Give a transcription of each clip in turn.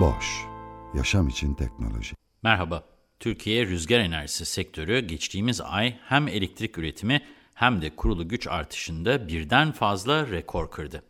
Boş, yaşam için teknoloji. Merhaba, Türkiye rüzgar enerjisi sektörü geçtiğimiz ay hem elektrik üretimi hem de kurulu güç artışında birden fazla rekor kırdı.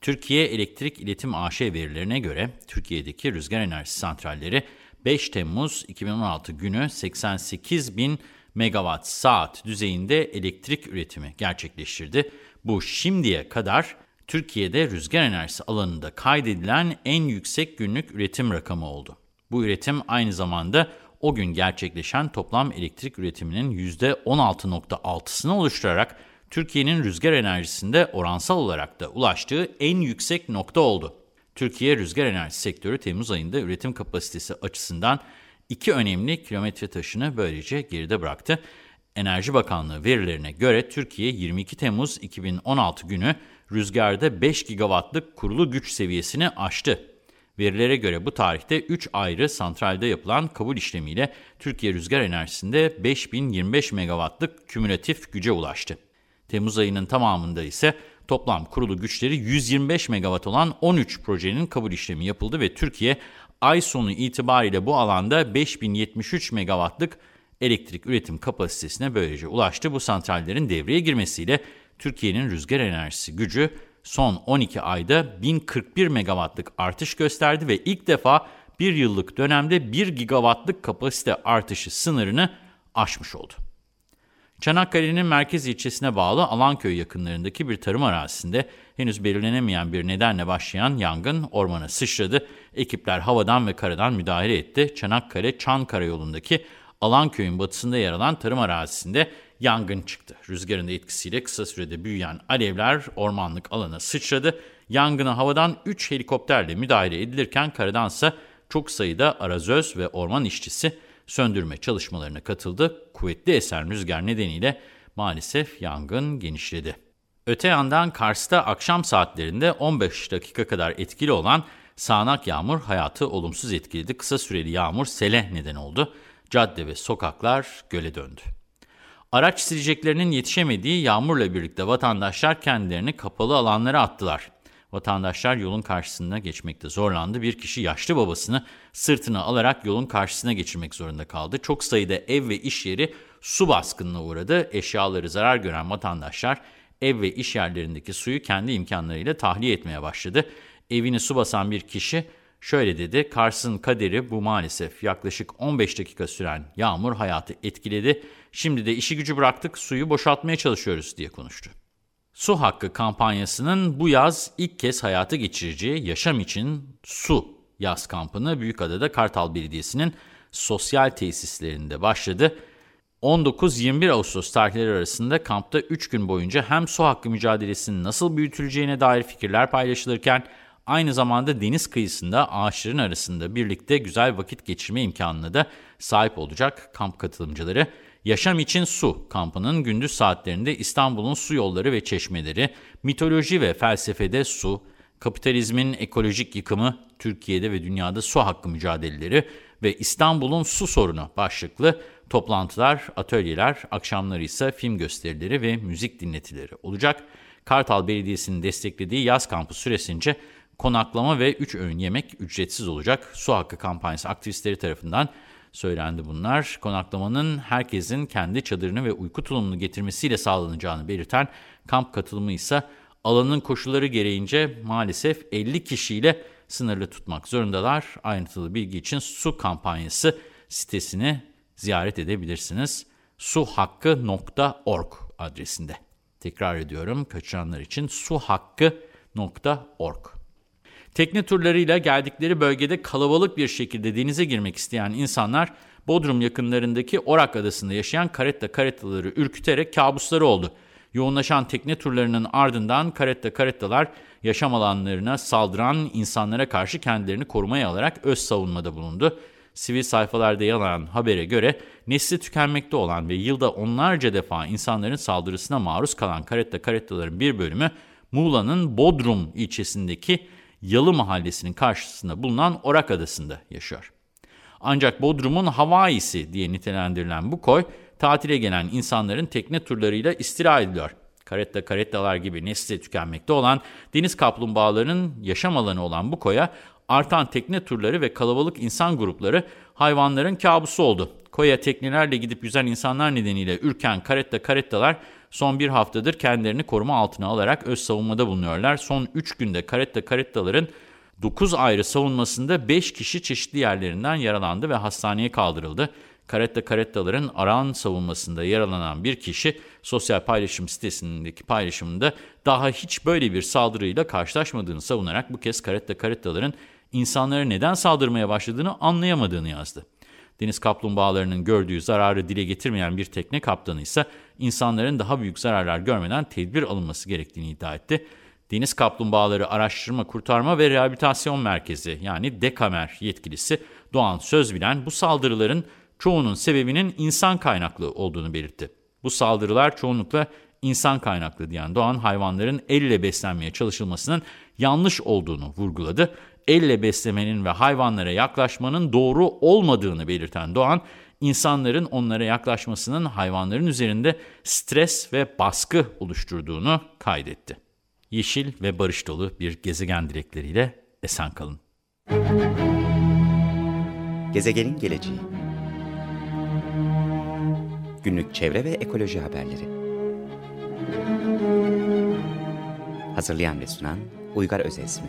Türkiye Elektrik İletim AŞ verilerine göre Türkiye'deki rüzgar enerjisi santralleri 5 Temmuz 2016 günü 88 bin megawatt saat düzeyinde elektrik üretimi gerçekleştirdi. Bu şimdiye kadar Türkiye'de rüzgar enerjisi alanında kaydedilen en yüksek günlük üretim rakamı oldu. Bu üretim aynı zamanda o gün gerçekleşen toplam elektrik üretiminin %16.6'sını oluşturarak Türkiye'nin rüzgar enerjisinde oransal olarak da ulaştığı en yüksek nokta oldu. Türkiye rüzgar enerjisi sektörü Temmuz ayında üretim kapasitesi açısından iki önemli kilometre taşını böylece geride bıraktı. Enerji Bakanlığı verilerine göre Türkiye 22 Temmuz 2016 günü rüzgarda 5 gigawattlık kurulu güç seviyesini aştı. Verilere göre bu tarihte 3 ayrı santralde yapılan kabul işlemiyle Türkiye rüzgar enerjisinde 5025 megawattlık kümülatif güce ulaştı. Temmuz ayının tamamında ise toplam kurulu güçleri 125 megawatt olan 13 projenin kabul işlemi yapıldı ve Türkiye ay sonu itibariyle bu alanda 5073 megawattlık elektrik üretim kapasitesine böylece ulaştı. Bu santrallerin devreye girmesiyle Türkiye'nin rüzgar enerjisi gücü son 12 ayda 1041 megawattlık artış gösterdi ve ilk defa bir yıllık dönemde 1 gigawattlık kapasite artışı sınırını aşmış oldu. Çanakkale'nin merkez ilçesine bağlı Alanköy yakınlarındaki bir tarım arazisinde henüz belirlenemeyen bir nedenle başlayan yangın ormana sıçradı. Ekipler havadan ve karadan müdahale etti. Çanakkale-Çan karayolundaki Alanköy'ün batısında yer alan tarım arazisinde yangın çıktı. Rüzgarın etkisiyle kısa sürede büyüyen alevler ormanlık alana sıçradı. Yangına havadan 3 helikopterle müdahale edilirken karadansa çok sayıda arazöz ve orman işçisi söndürme çalışmalarına katıldı. Kuvvetli esen rüzgar nedeniyle maalesef yangın genişledi. Öte yandan Kars'ta akşam saatlerinde 15 dakika kadar etkili olan sağanak yağmur hayatı olumsuz etkiledi. Kısa süreli yağmur sele neden oldu. Cadde ve sokaklar göle döndü. Araç sileceklerinin yetişemediği yağmurla birlikte vatandaşlar kendilerini kapalı alanlara attılar. Vatandaşlar yolun karşısına geçmekte zorlandı. Bir kişi yaşlı babasını sırtına alarak yolun karşısına geçirmek zorunda kaldı. Çok sayıda ev ve iş yeri su baskınına uğradı. Eşyaları zarar gören vatandaşlar ev ve iş yerlerindeki suyu kendi imkanlarıyla tahliye etmeye başladı. Evini su basan bir kişi şöyle dedi, Kars'ın kaderi bu maalesef yaklaşık 15 dakika süren yağmur hayatı etkiledi. Şimdi de işi gücü bıraktık, suyu boşaltmaya çalışıyoruz diye konuştu. Su Hakkı kampanyasının bu yaz ilk kez hayata geçireceği Yaşam için Su yaz kampını Büyükada'da Kartal Belediyesi'nin sosyal tesislerinde başladı. 19-21 Ağustos tarihleri arasında kampta 3 gün boyunca hem su hakkı mücadelesinin nasıl büyütüleceğine dair fikirler paylaşılırken aynı zamanda deniz kıyısında ağaçların arasında birlikte güzel vakit geçirme imkanına da sahip olacak kamp katılımcıları. Yaşam için Su kampının gündüz saatlerinde İstanbul'un su yolları ve çeşmeleri, mitoloji ve felsefede su, kapitalizmin ekolojik yıkımı, Türkiye'de ve dünyada su hakkı mücadeleleri ve İstanbul'un su sorunu başlıklı toplantılar, atölyeler, akşamları ise film gösterileri ve müzik dinletileri olacak. Kartal Belediyesi'nin desteklediği yaz kampı süresince konaklama ve 3 öğün yemek ücretsiz olacak. Su hakkı kampanyası aktivistleri tarafından söylendi bunlar. Konaklamanın herkesin kendi çadırını ve uyku tulumunu getirmesiyle sağlanacağını belirten kamp katılımı ise alanın koşulları gereğince maalesef 50 kişiyle sınırlı tutmak zorundalar. Ayrıntılı bilgi için su kampanyası sitesini ziyaret edebilirsiniz. suhakkı.org adresinde. Tekrar ediyorum kaçıranlar için suhakkı.org. Tekne turlarıyla geldikleri bölgede kalabalık bir şekilde denize girmek isteyen insanlar Bodrum yakınlarındaki Orak Adası'nda yaşayan karetta karetaları ürküterek kabusları oldu. Yoğunlaşan tekne turlarının ardından karetta karettalar yaşam alanlarına saldıran insanlara karşı kendilerini korumaya alarak öz savunmada bulundu. Sivil sayfalarda yalan habere göre nesli tükenmekte olan ve yılda onlarca defa insanların saldırısına maruz kalan karetta karettaların bir bölümü Muğla'nın Bodrum ilçesindeki Yalı mahallesinin karşısında bulunan Orak Adası'nda yaşıyor. Ancak Bodrum'un Hawaii'si diye nitelendirilen bu koy, tatile gelen insanların tekne turlarıyla istira ediliyor. Karetta karettalar gibi nesli tükenmekte olan deniz kaplumbağalarının yaşam alanı olan bu koya artan tekne turları ve kalabalık insan grupları hayvanların kabusu oldu. Koya teknelerle gidip yüzen insanlar nedeniyle ürken karetta karettalar son bir haftadır kendilerini koruma altına alarak öz savunmada bulunuyorlar. Son 3 günde karetta karettaların 9 ayrı savunmasında 5 kişi çeşitli yerlerinden yaralandı ve hastaneye kaldırıldı. Karetta karettaların Aran savunmasında yaralanan bir kişi sosyal paylaşım sitesindeki paylaşımında daha hiç böyle bir saldırıyla karşılaşmadığını savunarak bu kez karetta karettaların insanlara neden saldırmaya başladığını anlayamadığını yazdı. Deniz kaplumbağalarının gördüğü zararı dile getirmeyen bir tekne kaptanı ise insanların daha büyük zararlar görmeden tedbir alınması gerektiğini iddia etti. Deniz Kaplumbağaları Araştırma, Kurtarma ve Rehabilitasyon Merkezi yani DEKAMER yetkilisi Doğan Sözbilen bu saldırıların çoğunun sebebinin insan kaynaklı olduğunu belirtti. Bu saldırılar çoğunlukla insan kaynaklı diyen Doğan hayvanların elle beslenmeye çalışılmasının yanlış olduğunu vurguladı. Elle beslemenin ve hayvanlara yaklaşmanın doğru olmadığını belirten Doğan, insanların onlara yaklaşmasının hayvanların üzerinde stres ve baskı oluşturduğunu kaydetti. Yeşil ve barış dolu bir gezegen dilekleriyle esen kalın. Gezegenin geleceği Günlük çevre ve ekoloji haberleri Hazırlayan ve sunan Uygar Özesmi